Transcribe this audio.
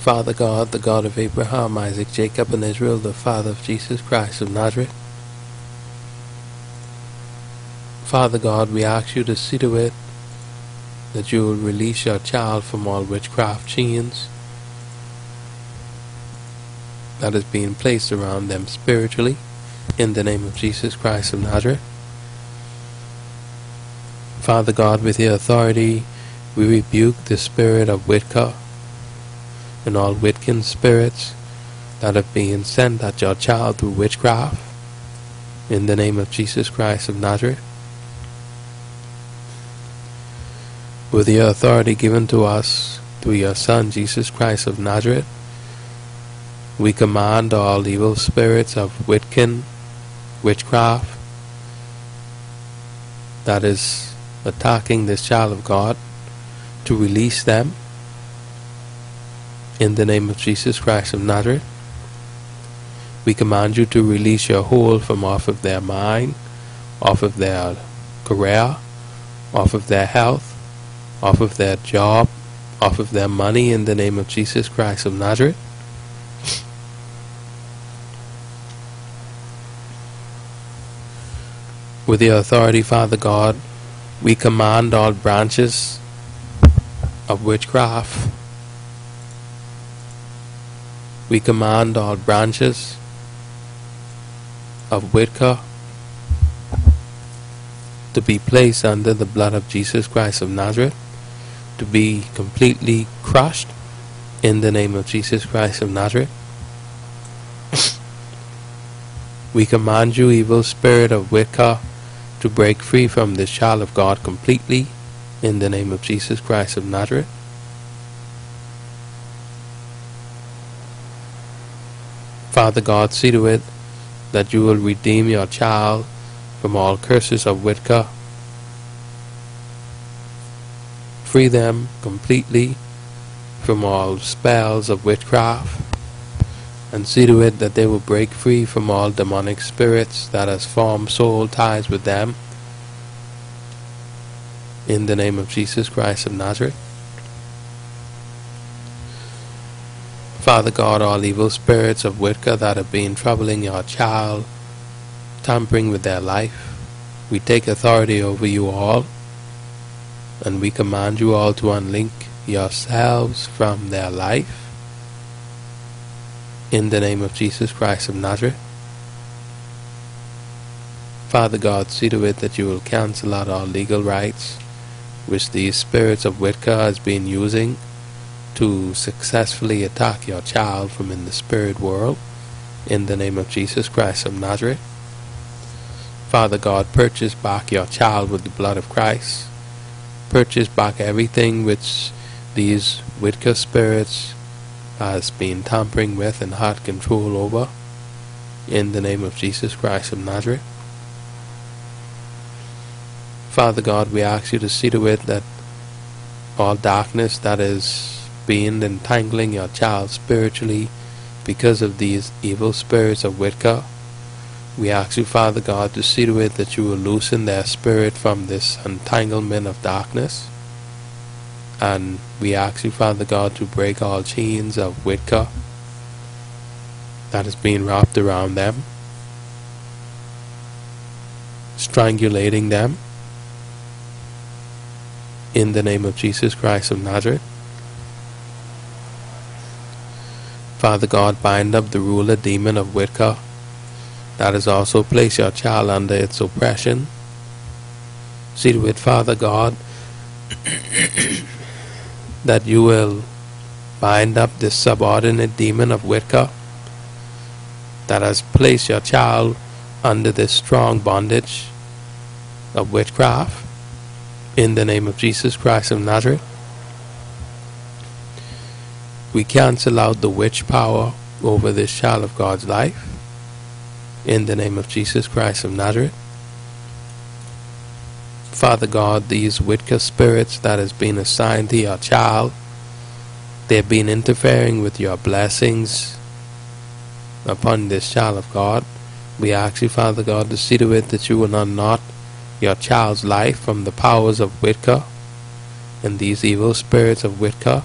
Father God, the God of Abraham, Isaac, Jacob, and Israel, the Father of Jesus Christ of Nazareth. Father God, we ask you to see to it that you will release your child from all witchcraft chains that is being placed around them spiritually in the name of Jesus Christ of Nazareth. Father God, with your authority, we rebuke the spirit of Wicca and all Wiccan spirits that have been sent at your child through witchcraft in the name of Jesus Christ of Nazareth. With the authority given to us through your Son Jesus Christ of Nazareth, we command all evil spirits of Wiccan, witchcraft, that is attacking this child of God, to release them in the name of Jesus Christ of Nazareth. We command you to release your hold from off of their mind, off of their career, off of their health, off of their job, off of their money in the name of Jesus Christ of Nazareth. With your authority, Father God, we command all branches of witchcraft. We command all branches of Wicca to be placed under the blood of Jesus Christ of Nazareth to be completely crushed in the name of Jesus Christ of Nazareth. we command you, evil spirit of Wicca, to break free from this child of God completely in the name of Jesus Christ of Nazareth. Father God, see to it that you will redeem your child from all curses of Wicca free them completely from all spells of witchcraft, and see to it that they will break free from all demonic spirits that has formed soul ties with them. In the name of Jesus Christ of Nazareth. Father God, all evil spirits of Wicca that have been troubling your child, tampering with their life, we take authority over you all and we command you all to unlink yourselves from their life in the name of Jesus Christ of Nazareth. Father God, see to it that you will cancel out all legal rights which these spirits of Wicca has been using to successfully attack your child from in the spirit world in the name of Jesus Christ of Nazareth. Father God, purchase back your child with the blood of Christ purchase back everything which these Wicca spirits has been tampering with and had control over in the name of Jesus Christ of Nazareth. Father God, we ask you to see to it that all darkness that is being entangling your child spiritually because of these evil spirits of Wicca we ask you, Father God, to see to it that you will loosen their spirit from this entanglement of darkness. And we ask you, Father God, to break all chains of Wicca that is being wrapped around them, strangulating them. In the name of Jesus Christ of Nazareth. Father God, bind up the ruler demon of Wicca that is also place your child under its oppression. See to it, Father God, that you will bind up this subordinate demon of Wicca that has placed your child under this strong bondage of witchcraft in the name of Jesus Christ of Nazareth. We cancel out the witch power over this child of God's life in the name of Jesus Christ of Nazareth. Father God, these Wicca spirits that has been assigned to your child, they've been interfering with your blessings upon this child of God. We ask you, Father God, to see to it that you will not knot your child's life from the powers of Wicca and these evil spirits of Wicca